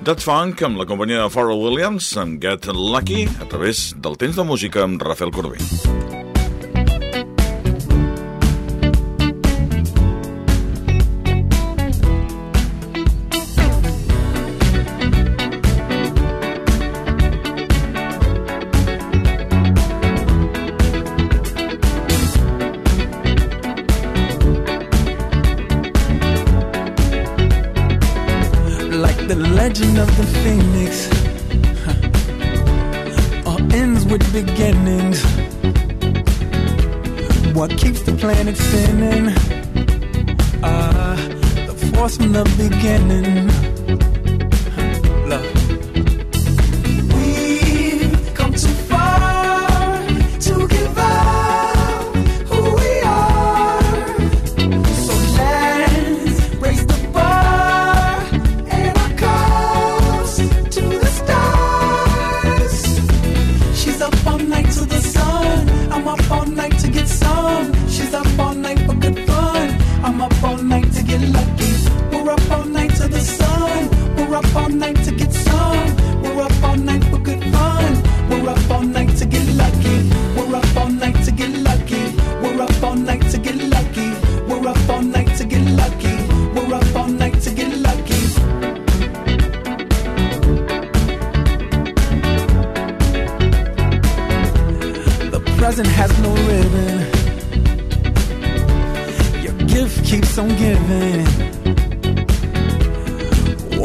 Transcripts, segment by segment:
That Funk amb la companyia de Pharrell Williams amb Get Lucky a través del temps de música amb Rafael Corbí.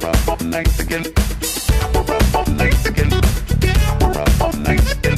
We're up all night again. We're up all night again. We're up all night again.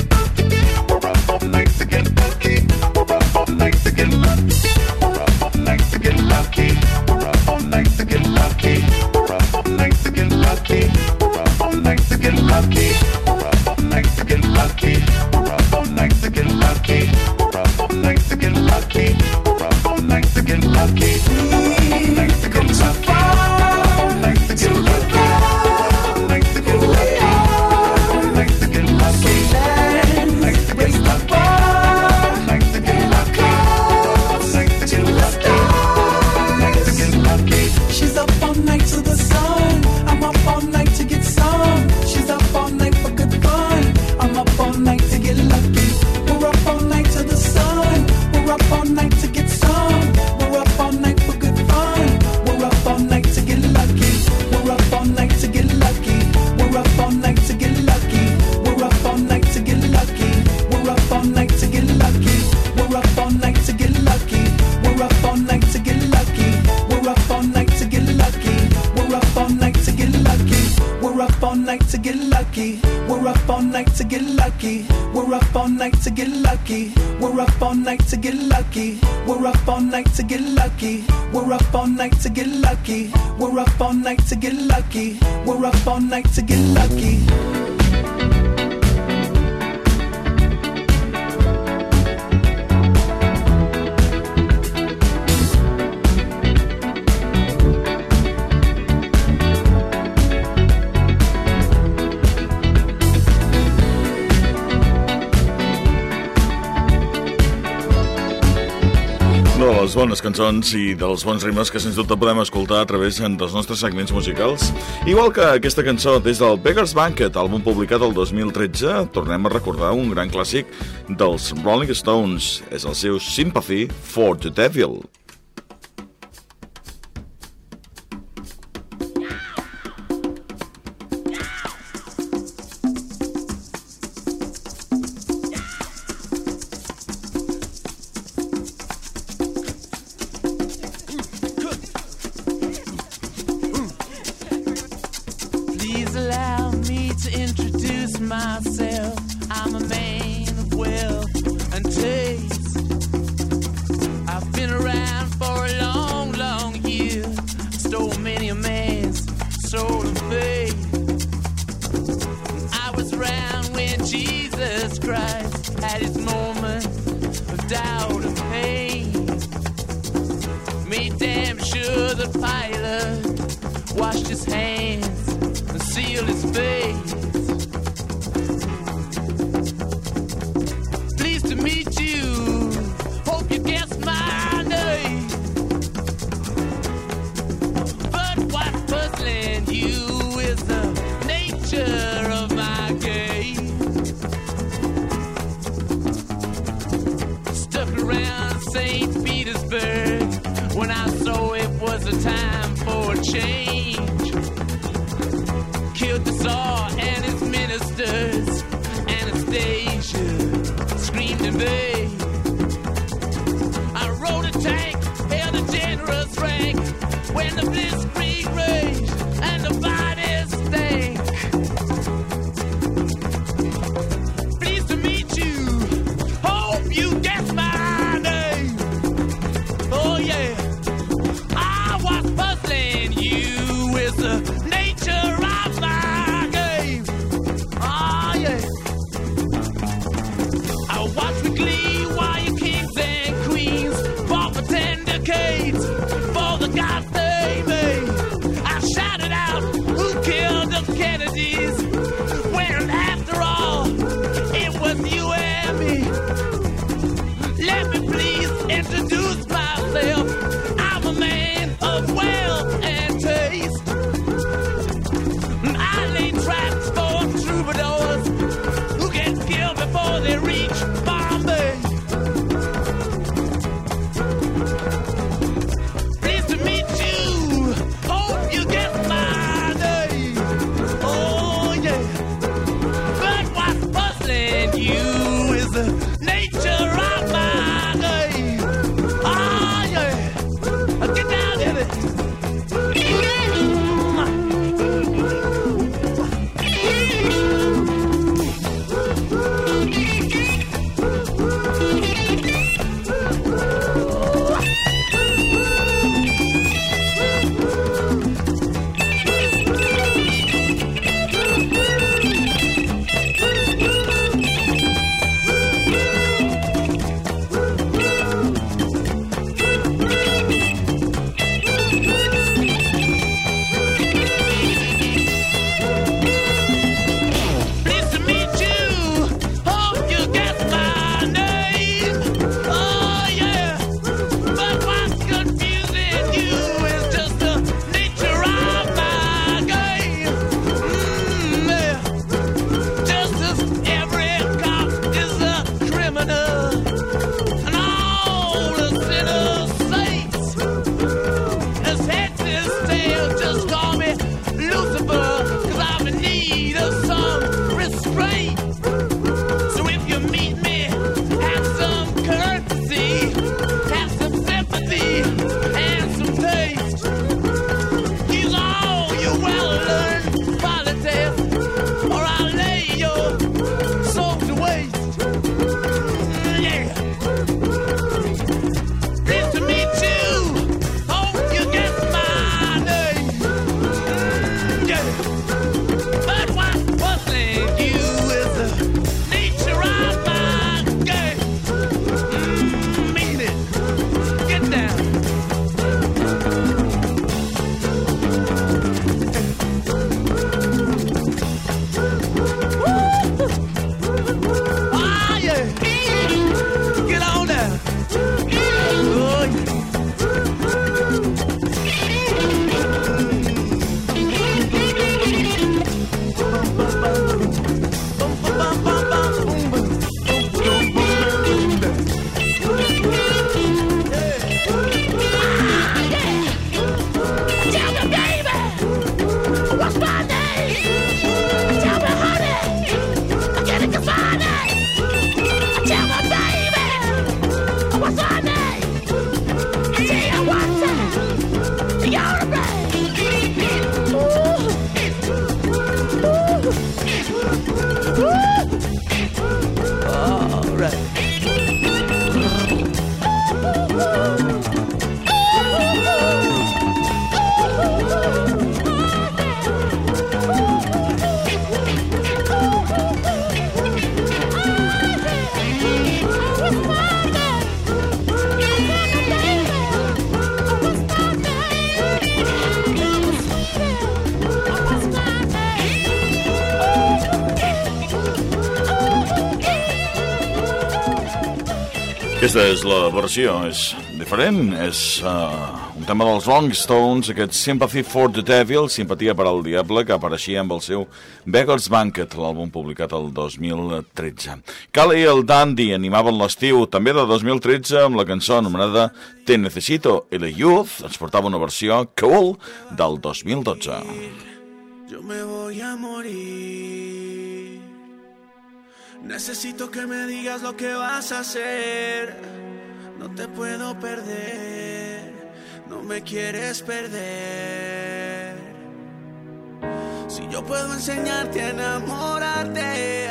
night to get bones cançons i dels bons ritmes que sens dubte podem escoltar a través eh, dels nostres segments musicals. Igual que aquesta cançó des del Beggar's Banquet, àlbum publicat el 2013, tornem a recordar un gran clàssic dels Rolling Stones, és el seu Sympathy for the Devil. I'm a man of wealth and taste. I've been around for a long, long year. Stole many a man's soul and faith. I was around when Jesus Christ had his moment of doubt and pain. Made damn sure the pilot washed his hands and sealed his face. change. Aquesta és la versió, és diferent, és uh, un tema dels Rolling Stones, aquest Sympathy for the Devil, simpatia per al diable, que apareixia amb el seu Beggar's Banquet, l'àlbum publicat el 2013. Cali i el Dandy animaven l'estiu, també de 2013, amb la cançó anomenada Te Necesito, i la Youth ens portava una versió cool del 2012. Yo me voy a morir. Necesito que me digas lo que vas a hacer. No te puedo perder. No me quieres perder. Si yo puedo enseñarte a enamorarte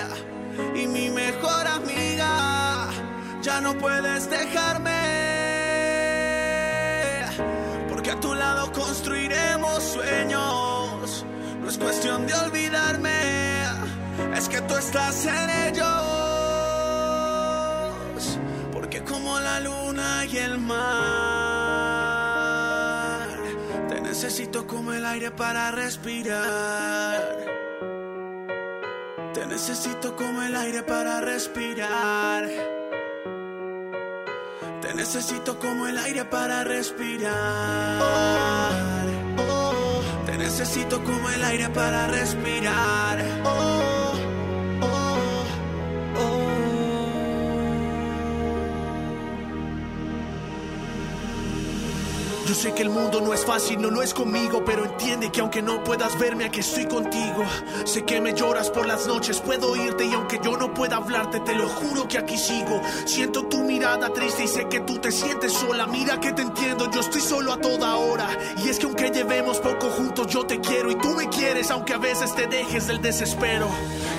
y mi mejor amiga, ya no puedes dejarme. Porque a tu lado construiremos sueños. No es cuestión de olvidarme, es que tú estás en ellos. Porque como la luna y el mar, te necesito como el aire para respirar. Te necesito como el aire para respirar. Te necesito como el aire para respirar. Te necesito como el aire para respirar. Yo sé que el mundo no es fácil, no lo es conmigo, pero entiende que aunque no puedas verme, aquí estoy contigo. Sé que me lloras por las noches, puedo oírte y aunque yo no pueda hablarte, te lo juro que aquí sigo. Siento tu mirada triste y sé que tú te sientes sola. Mira que te entiendo, yo estoy solo a toda hora. Y es que aunque llevemos poco juntos, yo te quiero y tú me quieres, aunque a veces te dejes del desespero.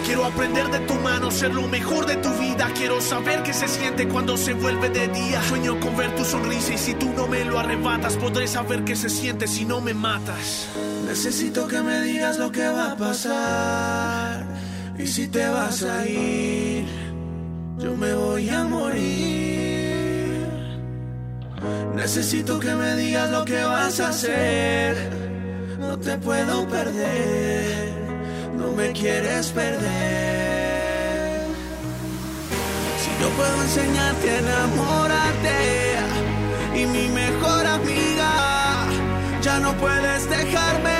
Quiero aprender de tu mano, ser lo mejor de tu vida. Quiero saber qué se siente cuando se vuelve de día. Sueño con ver tu sonrisa y si tú no me lo arrebatas, podré saber qué se siente si no me matas. Necesito que me digas lo que va a pasar. Y si te vas a ir, yo me voy a morir. Necesito que me digas lo que vas a hacer. No te puedo perder. No me quieres perder. Si yo puedo enseñarte a enamorarte y mi no puedes dejarme.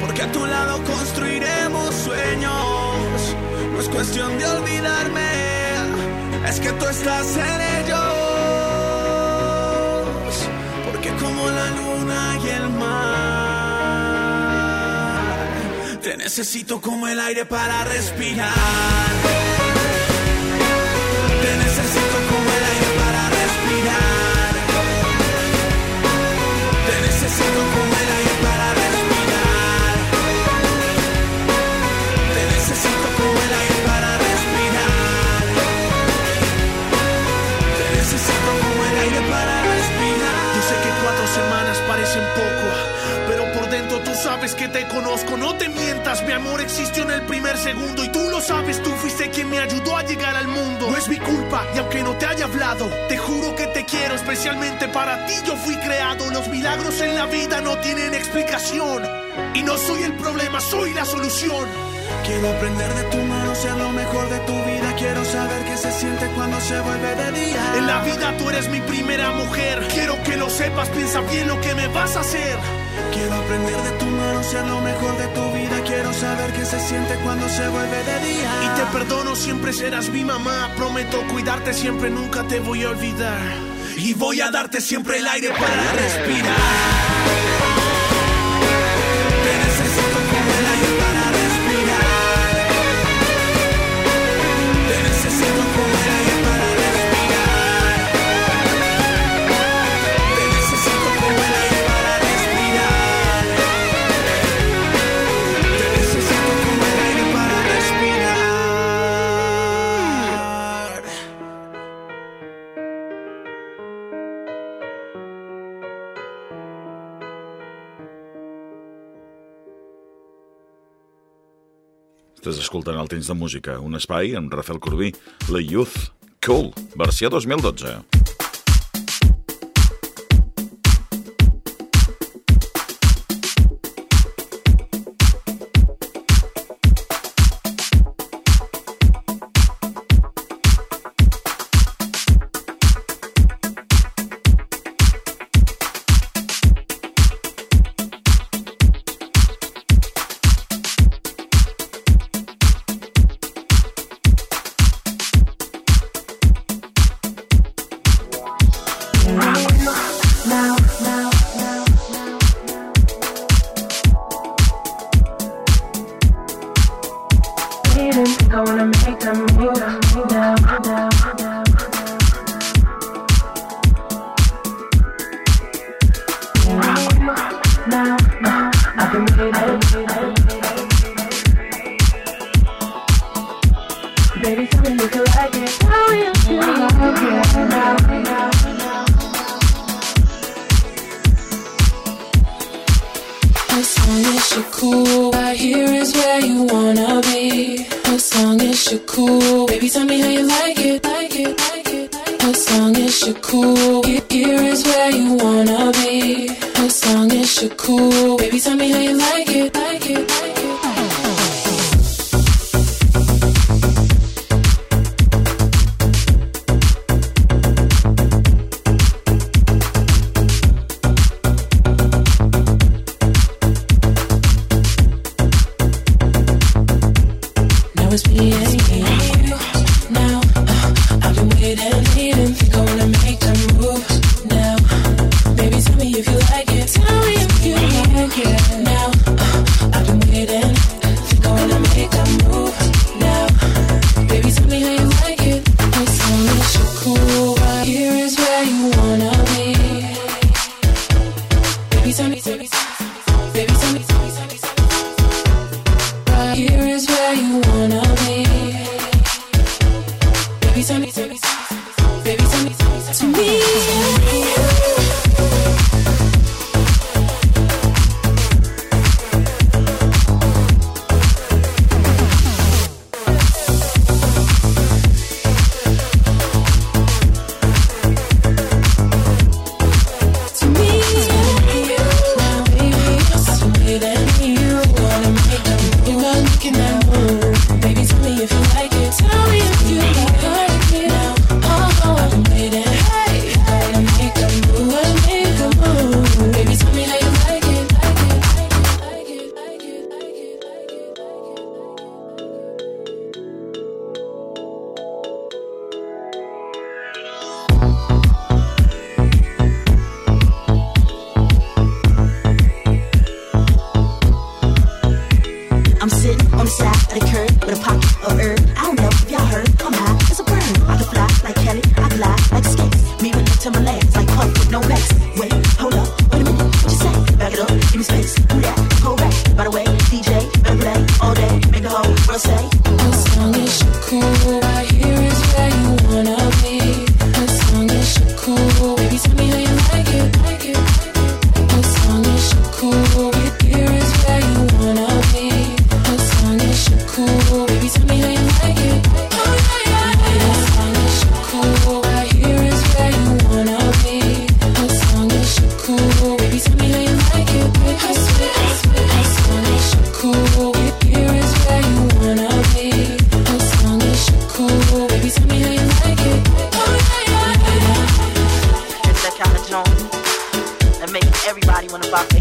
Porque a tu lado construiremos sueños. No es cuestión de olvidarme, es que tú estás en ellos. Porque como la luna y el mar, te necesito como el aire para respirar. Te necesito como el aire para respirar. Que te conozco. No te mientas, mi amor existió en el primer segundo y tú lo sabes, tú fuiste quien me ayudó a llegar al mundo. Es mi culpa y aunque no te haya hablado, te juro que te quiero, especialmente para ti yo fui creado. Los milagros en la vida no tienen explicación y no soy el problema, soy la solución. Quiero aprender de tu mano, ser lo mejor de tu vida. Quiero saber qué se siente cuando se vuelve de día. En la vida tú eres mi primera mujer. Quiero que lo sepas, piensa bien lo que me vas a hacer. Quiero aprender de tu mano, ser lo mejor de tu vida. Quiero saber qué se siente cuando se vuelve de día. Y te perdono, siempre serás mi mamá. Prometo cuidarte siempre, nunca te voy a olvidar. Y voy a darte siempre el aire para respirar. Estàs escoltant el temps de música, un espai amb Rafael Corbí, la Youth Cool, versió 2012. rock.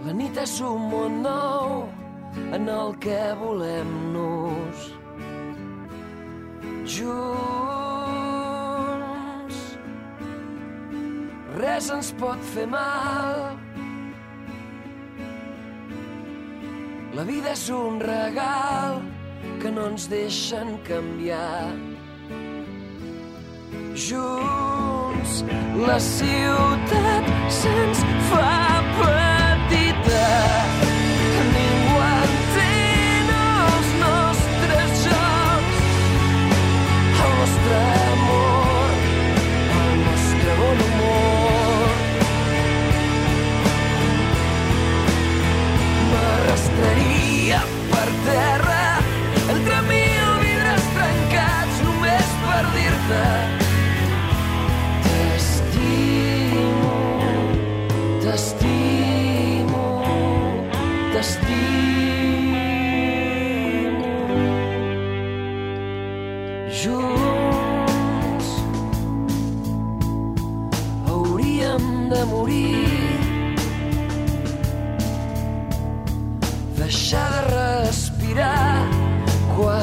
La nit és un món nou en el que volem-nos junts. Res ens pot fer mal. La vida és un regal que no ens deixen canviar. Junts, la ciutat se'ns fa per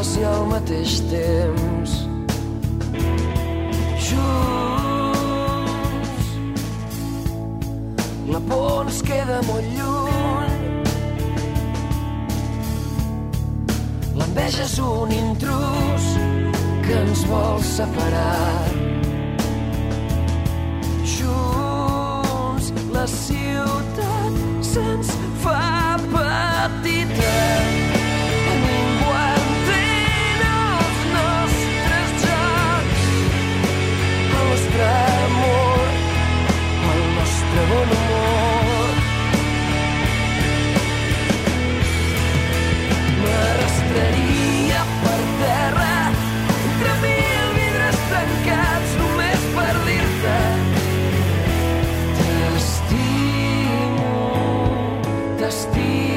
quasi al mateix temps. Junts, la por ens queda molt lluny. L'enveja és un intrus que ens vol separar. Junts, la ciutat se'ns fa petita. destí.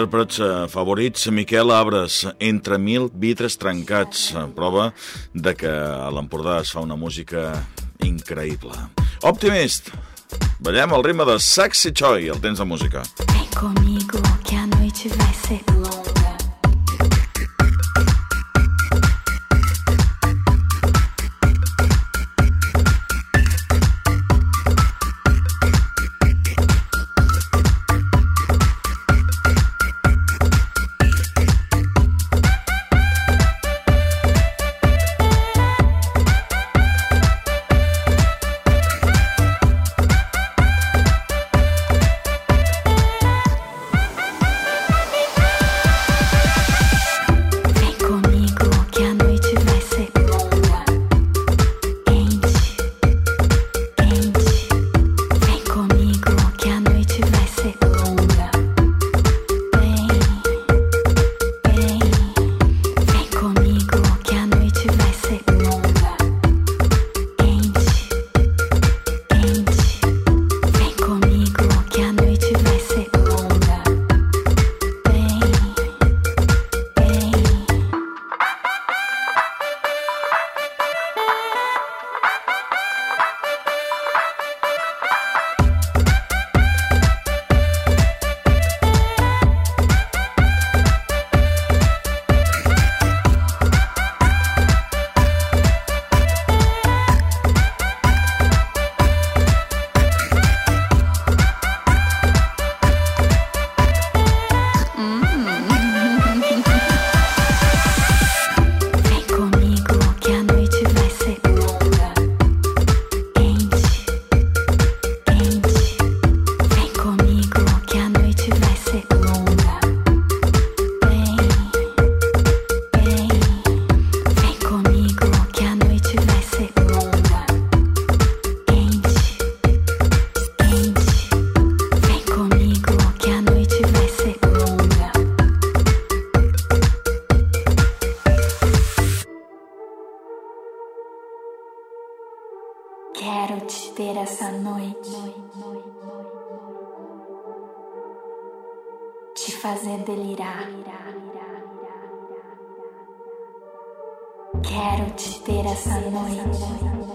Intèrprets eh, favorits, Miquel Abres, Entre mil vidres trencats, eh, prova de que a l'Empordà es fa una música increïble. Optimist, ballem al ritme de Sexy Choi, el temps de música. Vem comigo que a noite vai ser Quero te ter essa noite.